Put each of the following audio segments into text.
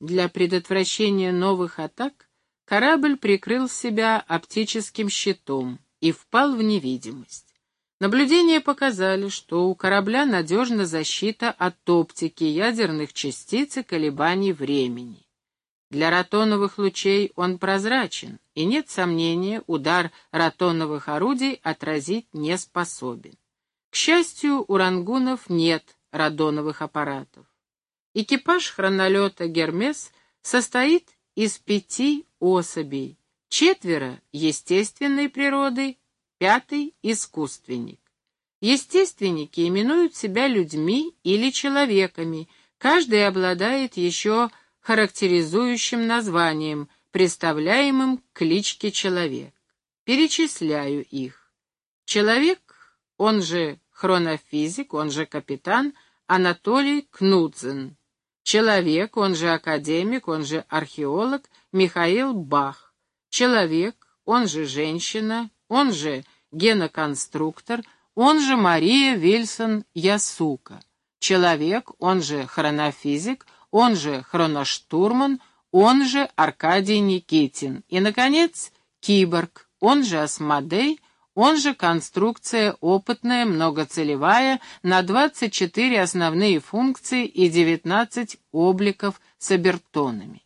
Для предотвращения новых атак корабль прикрыл себя оптическим щитом и впал в невидимость. Наблюдения показали, что у корабля надежна защита от оптики, ядерных частиц и колебаний времени. Для ротоновых лучей он прозрачен, и нет сомнения, удар ротоновых орудий отразить не способен. К счастью, у рангунов нет радоновых аппаратов. Экипаж хронолета «Гермес» состоит из пяти особей, четверо естественной природы, пятый — искусственник. Естественники именуют себя людьми или человеками, каждый обладает еще характеризующим названием, представляемым кличке человек. Перечисляю их. Человек, он же хронофизик, он же капитан Анатолий Кнудзен. Человек, он же академик, он же археолог Михаил Бах. Человек, он же женщина, он же геноконструктор, он же Мария Вильсон Ясука. Человек, он же хронофизик, он же хроноштурман, он же Аркадий Никитин. И, наконец, киборг, он же Асмодей, он же конструкция опытная, многоцелевая, на 24 основные функции и 19 обликов с обертонами.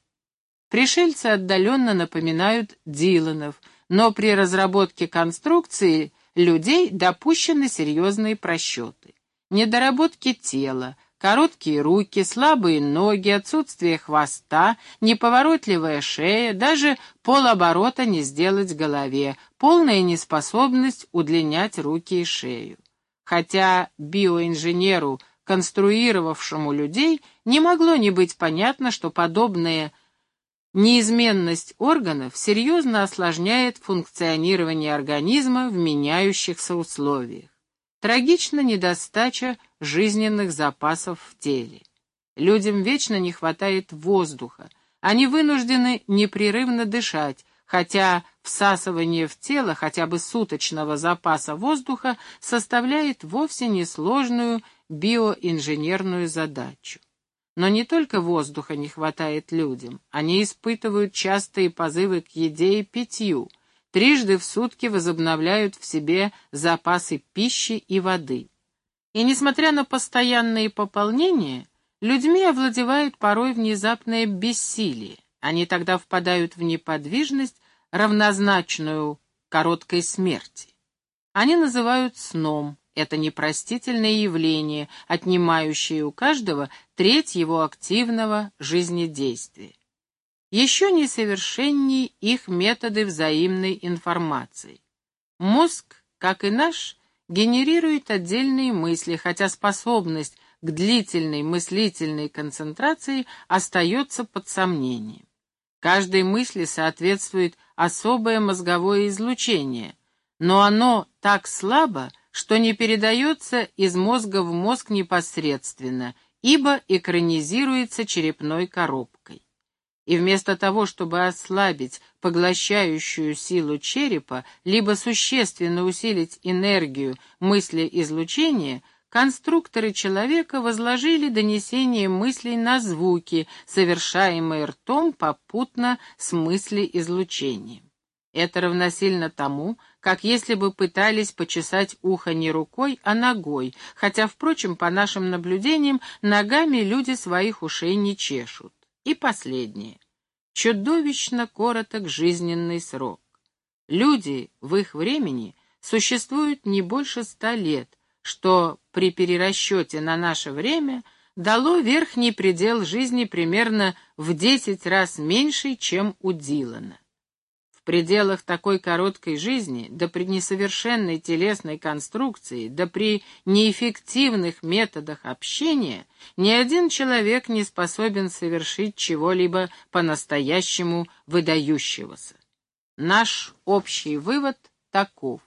Пришельцы отдаленно напоминают Диланов, но при разработке конструкции людей допущены серьезные просчеты. Недоработки тела, Короткие руки, слабые ноги, отсутствие хвоста, неповоротливая шея, даже полоборота не сделать голове, полная неспособность удлинять руки и шею. Хотя биоинженеру, конструировавшему людей, не могло не быть понятно, что подобная неизменность органов серьезно осложняет функционирование организма в меняющихся условиях. Трагична недостача жизненных запасов в теле. Людям вечно не хватает воздуха. Они вынуждены непрерывно дышать, хотя всасывание в тело хотя бы суточного запаса воздуха составляет вовсе несложную биоинженерную задачу. Но не только воздуха не хватает людям, они испытывают частые позывы к еде и питью, трижды в сутки возобновляют в себе запасы пищи и воды. И несмотря на постоянные пополнения, людьми овладевает порой внезапное бессилие. Они тогда впадают в неподвижность, равнозначную короткой смерти. Они называют сном. Это непростительное явление, отнимающее у каждого треть его активного жизнедействия. Еще несовершеннее их методы взаимной информации. Мозг, как и наш, генерирует отдельные мысли, хотя способность к длительной мыслительной концентрации остается под сомнением. Каждой мысли соответствует особое мозговое излучение, но оно так слабо, что не передается из мозга в мозг непосредственно, ибо экранизируется черепной коробкой и вместо того, чтобы ослабить поглощающую силу черепа, либо существенно усилить энергию мыслеизлучения, конструкторы человека возложили донесение мыслей на звуки, совершаемые ртом попутно с мыслеизлучением. Это равносильно тому, как если бы пытались почесать ухо не рукой, а ногой, хотя, впрочем, по нашим наблюдениям, ногами люди своих ушей не чешут. И последнее. Чудовищно короток жизненный срок. Люди в их времени существуют не больше ста лет, что при перерасчете на наше время дало верхний предел жизни примерно в десять раз меньший, чем у Дилана. Пределах такой короткой жизни, да при несовершенной телесной конструкции, да при неэффективных методах общения, ни один человек не способен совершить чего-либо по-настоящему выдающегося. Наш общий вывод таков.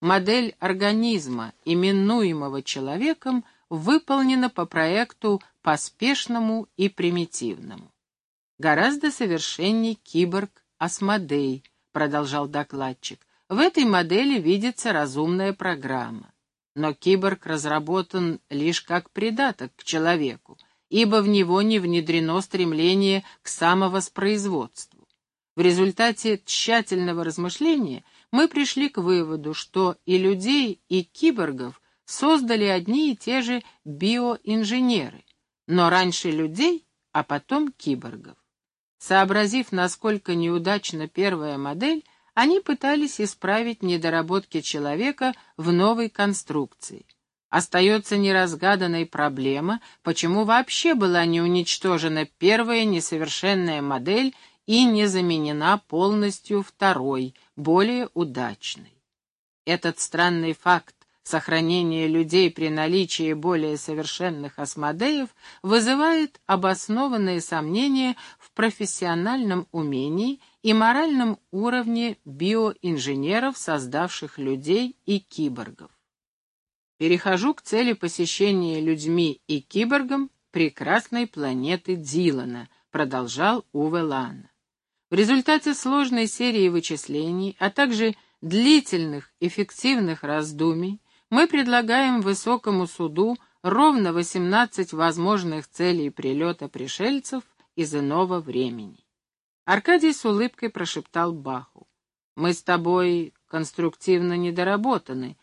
Модель организма, именуемого человеком, выполнена по проекту поспешному и примитивному. Гораздо совершенней киборг «Асмодей», — продолжал докладчик. «В этой модели видится разумная программа. Но киборг разработан лишь как придаток к человеку, ибо в него не внедрено стремление к самовоспроизводству. В результате тщательного размышления мы пришли к выводу, что и людей, и киборгов создали одни и те же биоинженеры, но раньше людей, а потом киборгов. Сообразив, насколько неудачна первая модель, они пытались исправить недоработки человека в новой конструкции. Остается неразгаданной проблема, почему вообще была не уничтожена первая несовершенная модель и не заменена полностью второй, более удачной. Этот странный факт сохранения людей при наличии более совершенных осмодеев вызывает обоснованные сомнения в профессиональном умении и моральном уровне биоинженеров, создавших людей и киборгов. Перехожу к цели посещения людьми и киборгом прекрасной планеты Дилана, продолжал Уве Лана. В результате сложной серии вычислений, а также длительных эффективных раздумий, мы предлагаем высокому суду ровно 18 возможных целей прилета пришельцев из иного времени. Аркадий с улыбкой прошептал Баху. «Мы с тобой конструктивно недоработаны,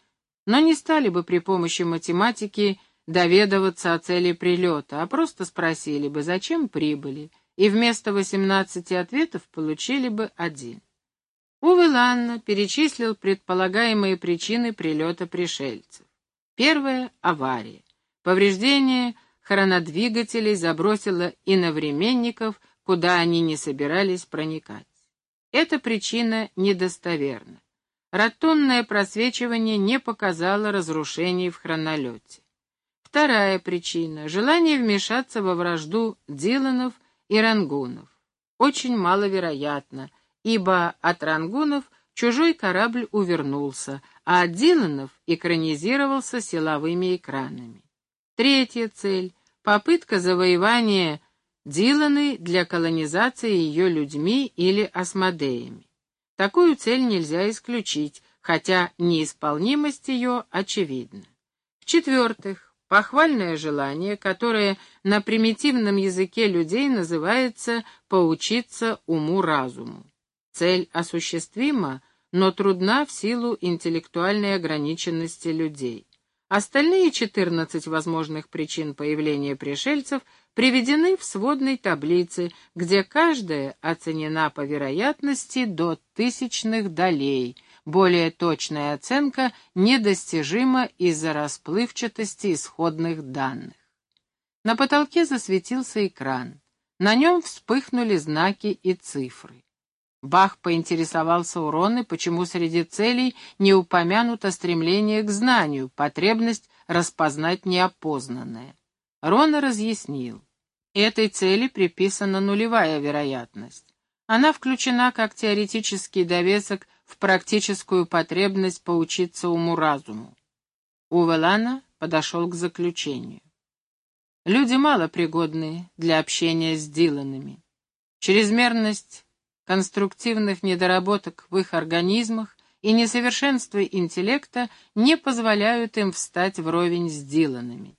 но не стали бы при помощи математики доведываться о цели прилета, а просто спросили бы, зачем прибыли, и вместо 18 ответов получили бы один». Уве Ланна перечислил предполагаемые причины прилета пришельцев. Первая — авария. Повреждение хронодвигателей забросило иновременников — куда они не собирались проникать. Эта причина недостоверна. Ротонное просвечивание не показало разрушений в хронолете. Вторая причина — желание вмешаться во вражду Диланов и Рангунов. Очень маловероятно, ибо от Рангунов чужой корабль увернулся, а от Диланов экранизировался силовыми экранами. Третья цель — попытка завоевания Диланы для колонизации ее людьми или осмодеями. Такую цель нельзя исключить, хотя неисполнимость ее очевидна. В-четвертых, похвальное желание, которое на примитивном языке людей называется «поучиться уму-разуму». Цель осуществима, но трудна в силу интеллектуальной ограниченности людей. Остальные 14 возможных причин появления пришельцев приведены в сводной таблице, где каждая оценена по вероятности до тысячных долей. Более точная оценка недостижима из-за расплывчатости исходных данных. На потолке засветился экран. На нем вспыхнули знаки и цифры. Бах поинтересовался у Роны, почему среди целей не упомянуто стремление к знанию, потребность распознать неопознанное. Рона разъяснил. Этой цели приписана нулевая вероятность. Она включена как теоретический довесок в практическую потребность поучиться уму-разуму. Увелана подошел к заключению. Люди мало пригодны для общения с Диланами. Чрезмерность конструктивных недоработок в их организмах и несовершенство интеллекта не позволяют им встать вровень с Диланами.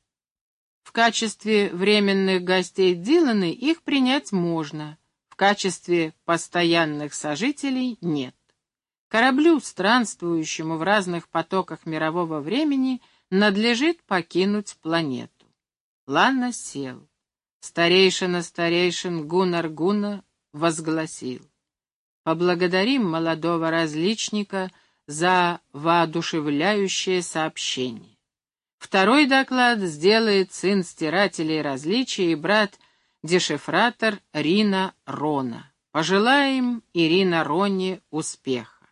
В качестве временных гостей Диланы их принять можно, в качестве постоянных сожителей нет. Кораблю, странствующему в разных потоках мирового времени, надлежит покинуть планету. Ланна сел. Старейшина старейшин Гунар Гуна возгласил. Поблагодарим молодого различника за воодушевляющее сообщение. Второй доклад сделает сын стирателей различий и брат-дешифратор Рина Рона. Пожелаем Ирина Роне успеха.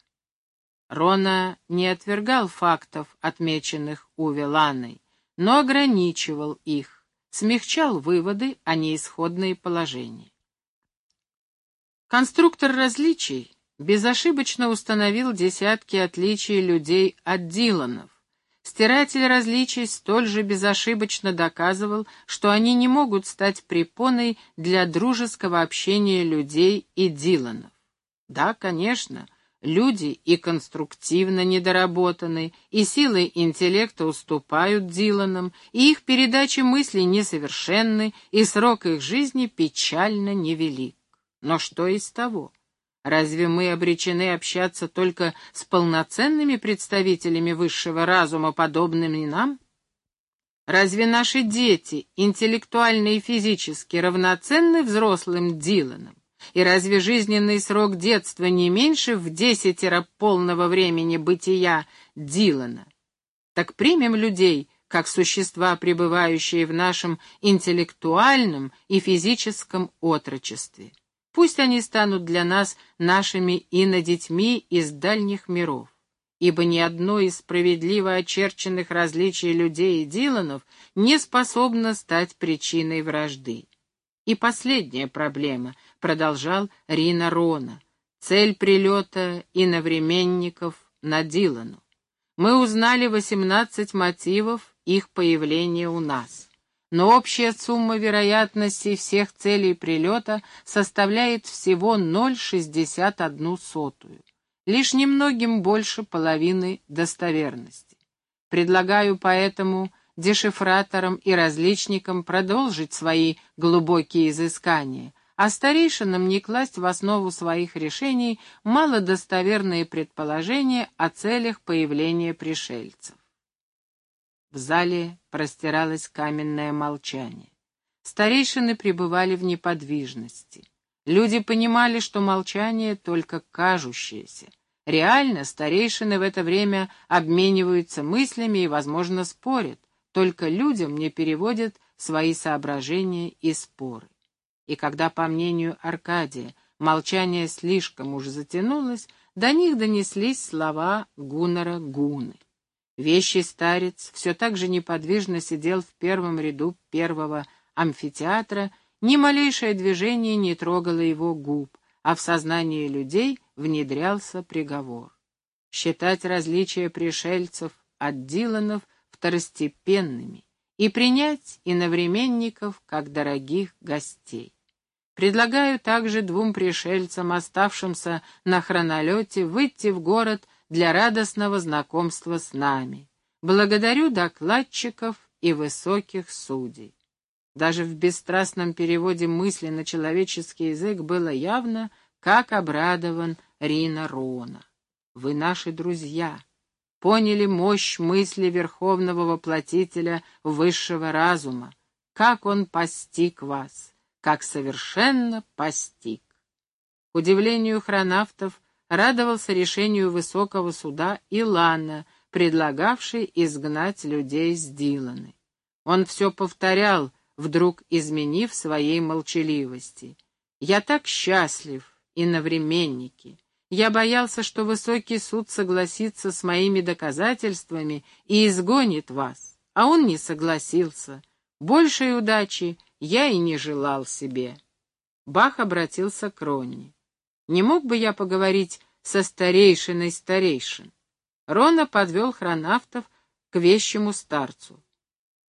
Рона не отвергал фактов, отмеченных Увеланой, но ограничивал их, смягчал выводы, а не исходные положения. Конструктор различий безошибочно установил десятки отличий людей от Диланов. Стиратель различий столь же безошибочно доказывал, что они не могут стать препоной для дружеского общения людей и Диланов. Да, конечно, Люди и конструктивно недоработаны, и силы интеллекта уступают Диланам, и их передачи мыслей несовершенны, и срок их жизни печально невелик. Но что из того? Разве мы обречены общаться только с полноценными представителями высшего разума, подобными нам? Разве наши дети интеллектуально и физически равноценны взрослым Диланам? И разве жизненный срок детства не меньше в десятеро полного времени бытия Дилана? Так примем людей, как существа, пребывающие в нашем интеллектуальном и физическом отрочестве. Пусть они станут для нас нашими инодетьми из дальних миров, ибо ни одно из справедливо очерченных различий людей и Диланов не способно стать причиной вражды. И последняя проблема, продолжал Рина Рона, цель прилета иновременников на Дилану. Мы узнали 18 мотивов их появления у нас. Но общая сумма вероятности всех целей прилета составляет всего 0,61 сотую. Лишь немногим больше половины достоверности. Предлагаю поэтому дешифраторам и различникам продолжить свои глубокие изыскания, а старейшинам не класть в основу своих решений малодостоверные предположения о целях появления пришельцев. В зале простиралось каменное молчание. Старейшины пребывали в неподвижности. Люди понимали, что молчание только кажущееся. Реально старейшины в это время обмениваются мыслями и, возможно, спорят, только людям не переводят свои соображения и споры. И когда, по мнению Аркадия, молчание слишком уж затянулось, до них донеслись слова Гуннера Гуны. Вещий старец все так же неподвижно сидел в первом ряду первого амфитеатра, ни малейшее движение не трогало его губ, а в сознании людей внедрялся приговор. Считать различия пришельцев от Диланов второстепенными и принять иновременников как дорогих гостей. Предлагаю также двум пришельцам, оставшимся на хронолете, выйти в город для радостного знакомства с нами. Благодарю докладчиков и высоких судей. Даже в бесстрастном переводе мысли на человеческий язык было явно, как обрадован Рина Рона. Вы наши друзья поняли мощь мысли Верховного Воплотителя высшего разума, как он постиг вас, как совершенно постиг. К удивлению хронавтов радовался решению высокого суда Илана, предлагавший изгнать людей с Диланы. Он все повторял, вдруг изменив своей молчаливости. «Я так счастлив, и иновременники. Я боялся, что высокий суд согласится с моими доказательствами и изгонит вас, а он не согласился. Большей удачи я и не желал себе. Бах обратился к Ронни. Не мог бы я поговорить со старейшиной старейшин? Рона подвел хронавтов к вещему старцу.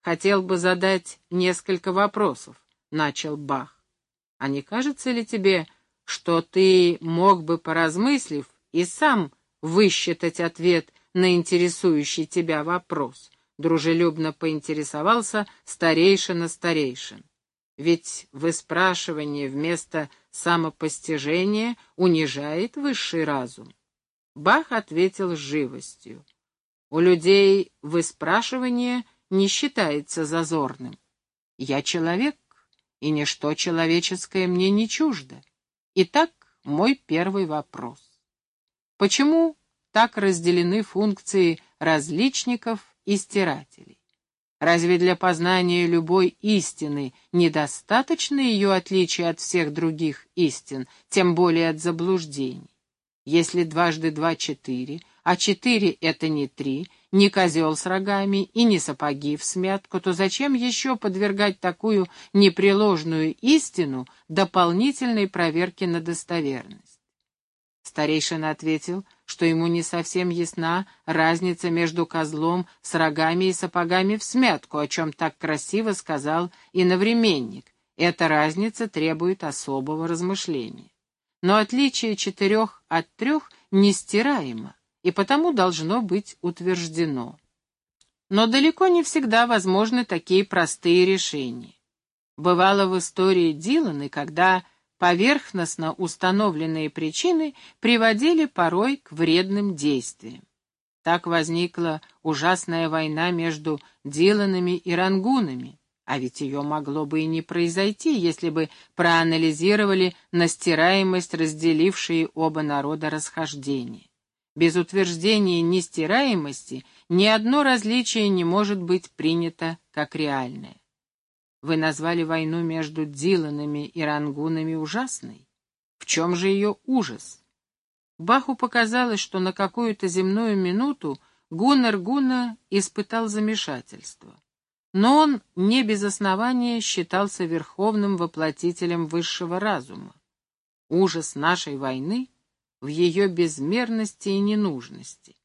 Хотел бы задать несколько вопросов, — начал Бах. А не кажется ли тебе, что ты мог бы, поразмыслив, и сам высчитать ответ на интересующий тебя вопрос, дружелюбно поинтересовался старейшина старейшин. Ведь выспрашивание вместо самопостижения унижает высший разум. Бах ответил с живостью. У людей выспрашивание не считается зазорным. Я человек, и ничто человеческое мне не чуждо. Итак, мой первый вопрос. Почему так разделены функции различников и стирателей? Разве для познания любой истины недостаточно ее отличия от всех других истин, тем более от заблуждений? Если дважды два — четыре, а четыре — это не три, не козел с рогами и не сапоги в смятку, то зачем еще подвергать такую непреложную истину дополнительной проверке на достоверность? Старейшина ответил, что ему не совсем ясна разница между козлом с рогами и сапогами в смятку, о чем так красиво сказал иновременник. Эта разница требует особого размышления. но отличие четырех от трех нестираемо и потому должно быть утверждено. Но далеко не всегда возможны такие простые решения. Бывало в истории Диланы, когда поверхностно установленные причины приводили порой к вредным действиям. Так возникла ужасная война между Диланами и Рангунами, а ведь ее могло бы и не произойти, если бы проанализировали настираемость, разделившие оба народа расхождения. Без утверждения нестираемости ни одно различие не может быть принято как реальное. Вы назвали войну между Диланами и Рангунами ужасной. В чем же ее ужас? Баху показалось, что на какую-то земную минуту Гуннер Гуна испытал замешательство. Но он не без основания считался верховным воплотителем высшего разума. Ужас нашей войны в ее безмерности и ненужности.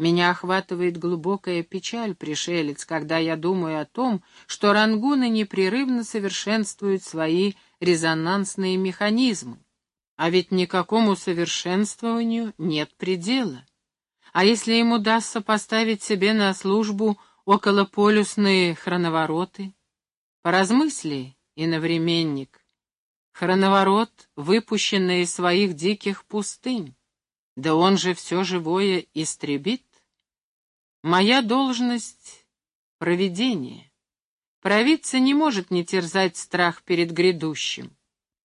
Меня охватывает глубокая печаль, пришелец, когда я думаю о том, что рангуны непрерывно совершенствуют свои резонансные механизмы. А ведь никакому совершенствованию нет предела. А если им удастся поставить себе на службу околополюсные хроновороты? Поразмысли, иновременник. Хроноворот, выпущенный из своих диких пустынь. Да он же все живое истребит. Моя должность — провидение. Провидца не может не терзать страх перед грядущим.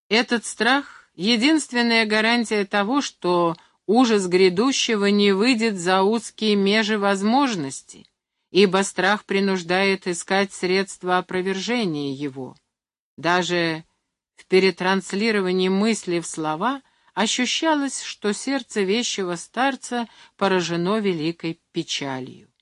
Этот страх — единственная гарантия того, что ужас грядущего не выйдет за узкие межи возможностей, ибо страх принуждает искать средства опровержения его. Даже в перетранслировании мысли в слова ощущалось, что сердце вещего старца поражено великой печалью.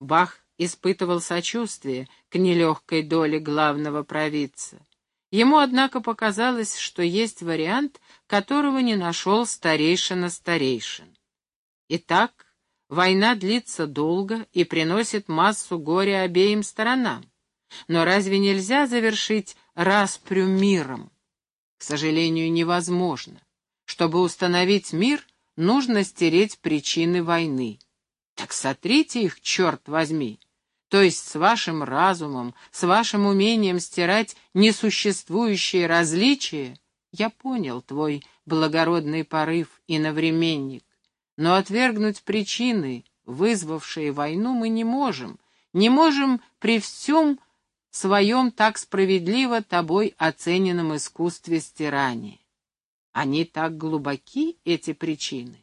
Бах испытывал сочувствие к нелегкой доле главного провидца. Ему, однако, показалось, что есть вариант, которого не нашел старейшина старейшин. Итак, война длится долго и приносит массу горя обеим сторонам. Но разве нельзя завершить распрю миром? К сожалению, невозможно. Чтобы установить мир, нужно стереть причины войны. Так сотрите их, черт возьми. То есть с вашим разумом, с вашим умением стирать несуществующие различия, я понял твой благородный порыв и навременник. Но отвергнуть причины, вызвавшие войну, мы не можем, не можем при всем своем так справедливо тобой оцененном искусстве стирания. Они так глубоки, эти причины.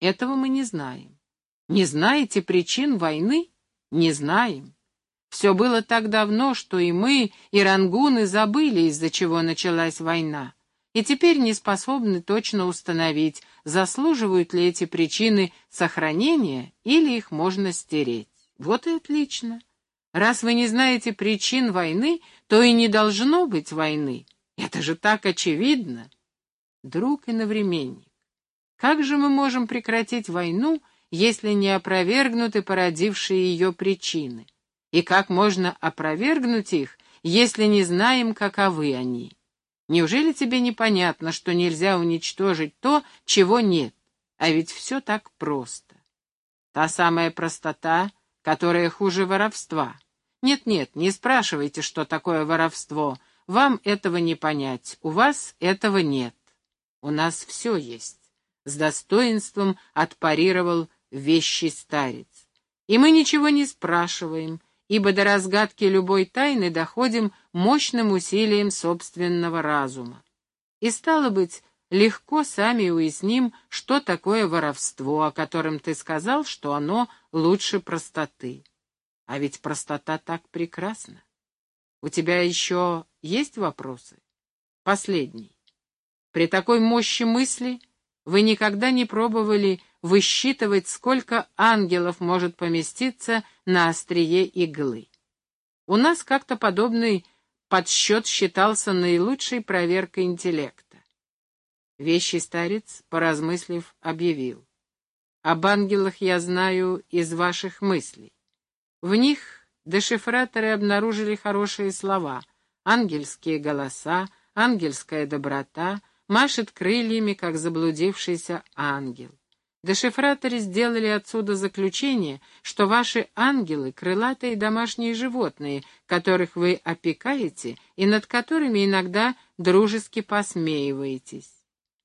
Этого мы не знаем. Не знаете причин войны? Не знаем. Все было так давно, что и мы, и рангуны забыли, из-за чего началась война, и теперь не способны точно установить, заслуживают ли эти причины сохранения или их можно стереть. Вот и отлично. Раз вы не знаете причин войны, то и не должно быть войны. Это же так очевидно. Друг и навременник, как же мы можем прекратить войну, если не опровергнуты породившие ее причины? И как можно опровергнуть их, если не знаем, каковы они? Неужели тебе непонятно, что нельзя уничтожить то, чего нет? А ведь все так просто. Та самая простота, которая хуже воровства. Нет-нет, не спрашивайте, что такое воровство. Вам этого не понять, у вас этого нет. У нас все есть. С достоинством отпарировал вещий старец. И мы ничего не спрашиваем, ибо до разгадки любой тайны доходим мощным усилием собственного разума. И стало быть, легко сами уясним, что такое воровство, о котором ты сказал, что оно лучше простоты. А ведь простота так прекрасна. У тебя еще есть вопросы? Последний. При такой мощи мысли вы никогда не пробовали высчитывать, сколько ангелов может поместиться на острие иглы. У нас как-то подобный подсчет считался наилучшей проверкой интеллекта. Вещий старец, поразмыслив, объявил. Об ангелах я знаю из ваших мыслей. В них дешифраторы обнаружили хорошие слова, ангельские голоса, ангельская доброта, машет крыльями, как заблудившийся ангел. Дешифраторы сделали отсюда заключение, что ваши ангелы — крылатые домашние животные, которых вы опекаете и над которыми иногда дружески посмеиваетесь.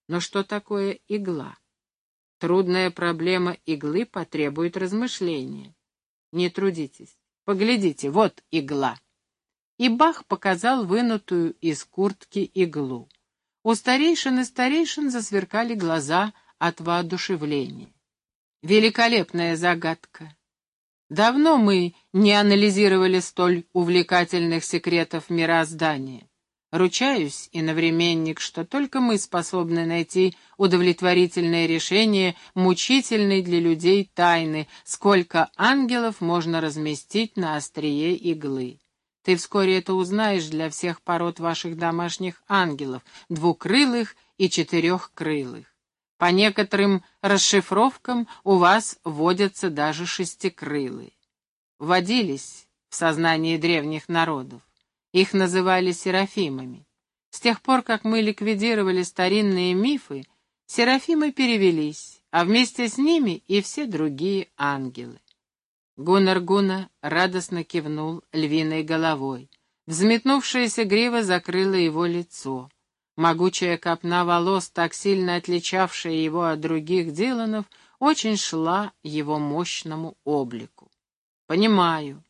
Но что такое игла? Трудная проблема иглы потребует размышления. Не трудитесь. Поглядите, вот игла. И Бах показал вынутую из куртки иглу. У старейшин и старейшин засверкали глаза — от воодушевления. Великолепная загадка. Давно мы не анализировали столь увлекательных секретов мироздания. Ручаюсь, иновременник, что только мы способны найти удовлетворительное решение мучительной для людей тайны, сколько ангелов можно разместить на острие иглы. Ты вскоре это узнаешь для всех пород ваших домашних ангелов, двукрылых и четырехкрылых. По некоторым расшифровкам у вас водятся даже шестикрылые. Водились в сознании древних народов. Их называли серафимами. С тех пор, как мы ликвидировали старинные мифы, серафимы перевелись, а вместе с ними и все другие ангелы. Гуннар Гуна радостно кивнул львиной головой. Взметнувшаяся грива закрыла его лицо. Могучая копна волос, так сильно отличавшая его от других Диланов, очень шла его мощному облику. «Понимаю.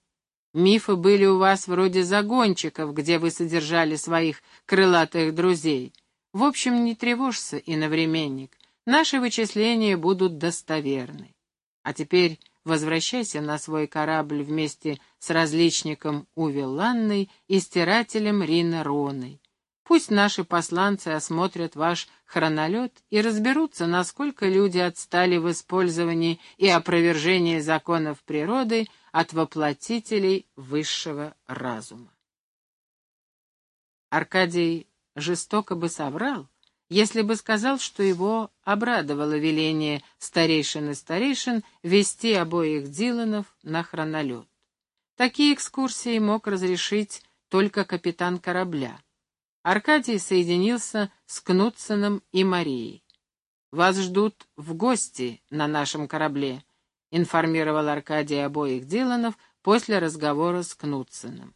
Мифы были у вас вроде загончиков, где вы содержали своих крылатых друзей. В общем, не тревожься, иновременник. Наши вычисления будут достоверны. А теперь возвращайся на свой корабль вместе с различником Увеланной и стирателем Рина Роной. Пусть наши посланцы осмотрят ваш хронолет и разберутся, насколько люди отстали в использовании и опровержении законов природы от воплотителей высшего разума. Аркадий жестоко бы соврал, если бы сказал, что его обрадовало веление старейшин и старейшин вести обоих Диланов на хронолет. Такие экскурсии мог разрешить только капитан корабля. Аркадий соединился с Кнутсеном и Марией. «Вас ждут в гости на нашем корабле», — информировал Аркадий обоих Диланов после разговора с Кнутсеном.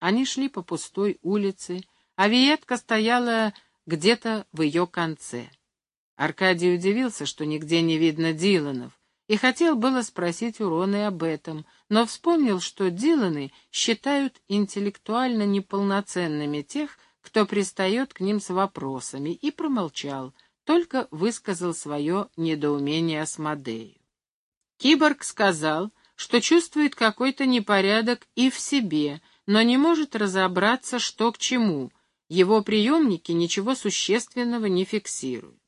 Они шли по пустой улице, а Виетка стояла где-то в ее конце. Аркадий удивился, что нигде не видно Диланов, и хотел было спросить у Роны об этом, но вспомнил, что Диланы считают интеллектуально неполноценными тех, кто пристает к ним с вопросами, и промолчал, только высказал свое недоумение Асмодею. Киборг сказал, что чувствует какой-то непорядок и в себе, но не может разобраться, что к чему. Его приемники ничего существенного не фиксируют.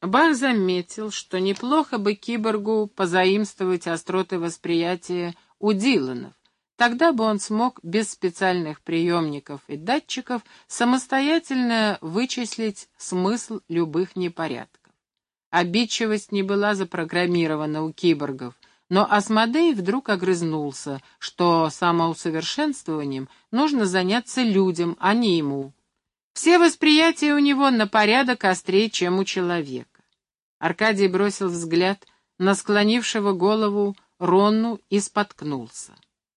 Бах заметил, что неплохо бы киборгу позаимствовать остроты восприятия у Диланов, Тогда бы он смог без специальных приемников и датчиков самостоятельно вычислить смысл любых непорядков. Обидчивость не была запрограммирована у киборгов, но Асмодей вдруг огрызнулся, что самоусовершенствованием нужно заняться людям, а не ему. Все восприятия у него на порядок острее, чем у человека. Аркадий бросил взгляд на склонившего голову Ронну и споткнулся.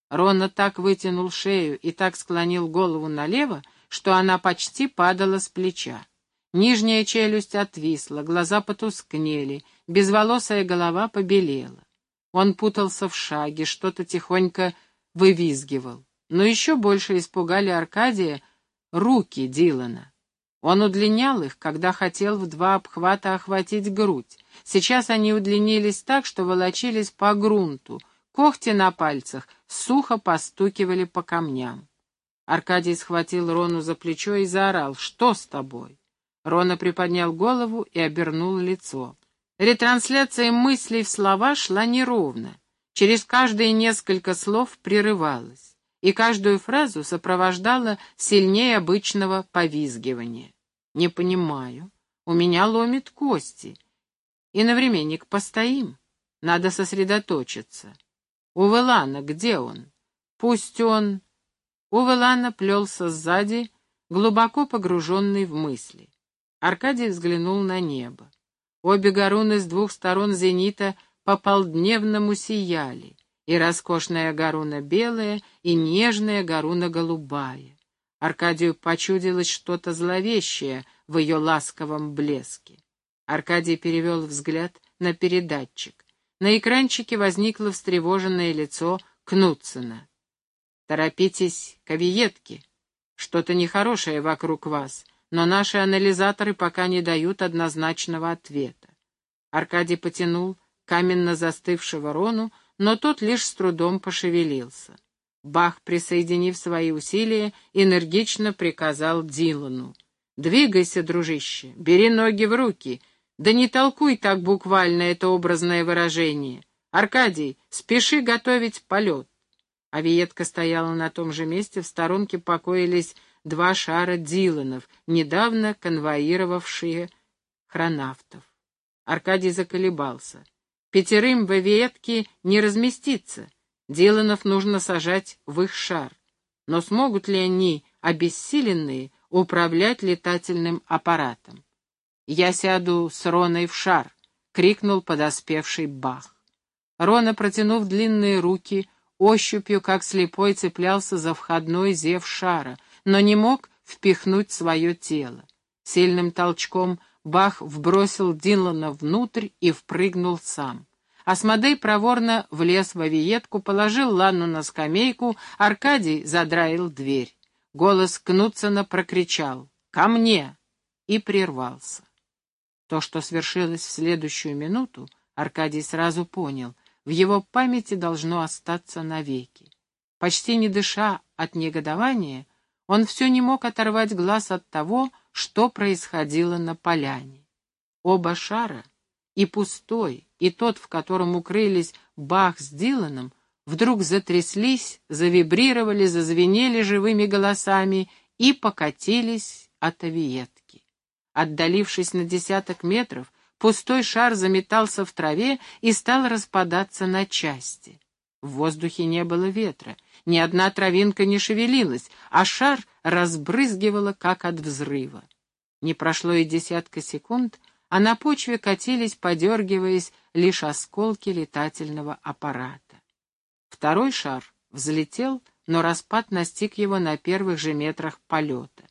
Рона так вытянул шею и так склонил голову налево, что она почти падала с плеча. Нижняя челюсть отвисла, глаза потускнели, безволосая голова побелела. Он путался в шаге, что-то тихонько вывизгивал. Но еще больше испугали Аркадия руки Дилана. Он удлинял их, когда хотел в два обхвата охватить грудь. Сейчас они удлинились так, что волочились по грунту, Когти на пальцах сухо постукивали по камням. Аркадий схватил Рону за плечо и заорал «Что с тобой?». Рона приподнял голову и обернул лицо. Ретрансляция мыслей в слова шла неровно. Через каждые несколько слов прерывалась, и каждую фразу сопровождала сильнее обычного повизгивания. «Не понимаю. У меня ломит кости. И навременник постоим. Надо сосредоточиться». Увелана, где он? Пусть он... Увелана плелся сзади, глубоко погруженный в мысли. Аркадий взглянул на небо. Обе горуны с двух сторон зенита по полдневному сияли, и роскошная горуна белая, и нежная горуна голубая. Аркадию почудилось что-то зловещее в ее ласковом блеске. Аркадий перевел взгляд на передатчик. На экранчике возникло встревоженное лицо Кнутсена. «Торопитесь к авиетке. Что-то нехорошее вокруг вас, но наши анализаторы пока не дают однозначного ответа». Аркадий потянул каменно застывшего Рону, но тот лишь с трудом пошевелился. Бах, присоединив свои усилия, энергично приказал Дилану. «Двигайся, дружище, бери ноги в руки, да не толкуй так буквально это образное выражение. Аркадий, спеши готовить полет. Авиетка стояла на том же месте, в сторонке покоились два шара Диланов, недавно конвоировавшие хронавтов. Аркадий заколебался. Пятерым в авиетке не разместиться. Диланов нужно сажать в их шар. Но смогут ли они, обессиленные, управлять летательным аппаратом? «Я сяду с Роной в шар!» — крикнул подоспевший Бах. Рона, протянув длинные руки, ощупью, как слепой, цеплялся за входной зев шара, но не мог впихнуть свое тело. Сильным толчком Бах вбросил Дилана внутрь и впрыгнул сам. Асмодей проворно влез в авиетку, положил Ланну на скамейку, Аркадий задраил дверь. Голос Кнутсона прокричал «Ко мне!» и прервался. То, что свершилось в следующую минуту, Аркадий сразу понял, в его памяти должно остаться навеки. Почти не дыша от негодования, он все не мог оторвать глаз от того, что происходило на поляне. Оба шара, и пустой, и тот, в котором укрылись Бах с Диланом, вдруг затряслись, завибрировали, зазвенели живыми голосами и покатились от авиет. Отдалившись на десяток метров, пустой шар заметался в траве и стал распадаться на части. В воздухе не было ветра, ни одна травинка не шевелилась, а шар разбрызгивало, как от взрыва. Не прошло и десятка секунд, а на почве катились, подергиваясь, лишь осколки летательного аппарата. Второй шар взлетел, но распад настиг его на первых же метрах полета.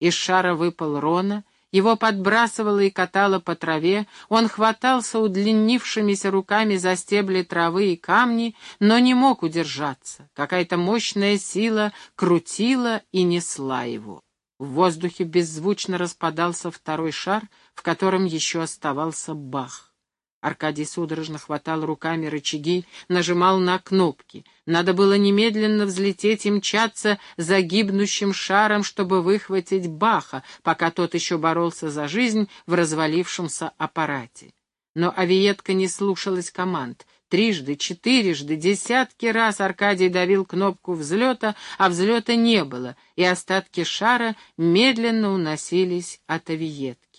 Из шара выпал Рона, его подбрасывало и катало по траве, он хватался удлинившимися руками за стебли травы и камни, но не мог удержаться. Какая-то мощная сила крутила и несла его. В воздухе беззвучно распадался второй шар, в котором еще оставался бах. Аркадий судорожно хватал руками рычаги, нажимал на кнопки. Надо было немедленно взлететь и мчаться за гибнущим шаром, чтобы выхватить Баха, пока тот еще боролся за жизнь в развалившемся аппарате. Но авиетка не слушалась команд. Трижды, четырежды, десятки раз Аркадий давил кнопку взлета, а взлета не было, и остатки шара медленно уносились от авиетки.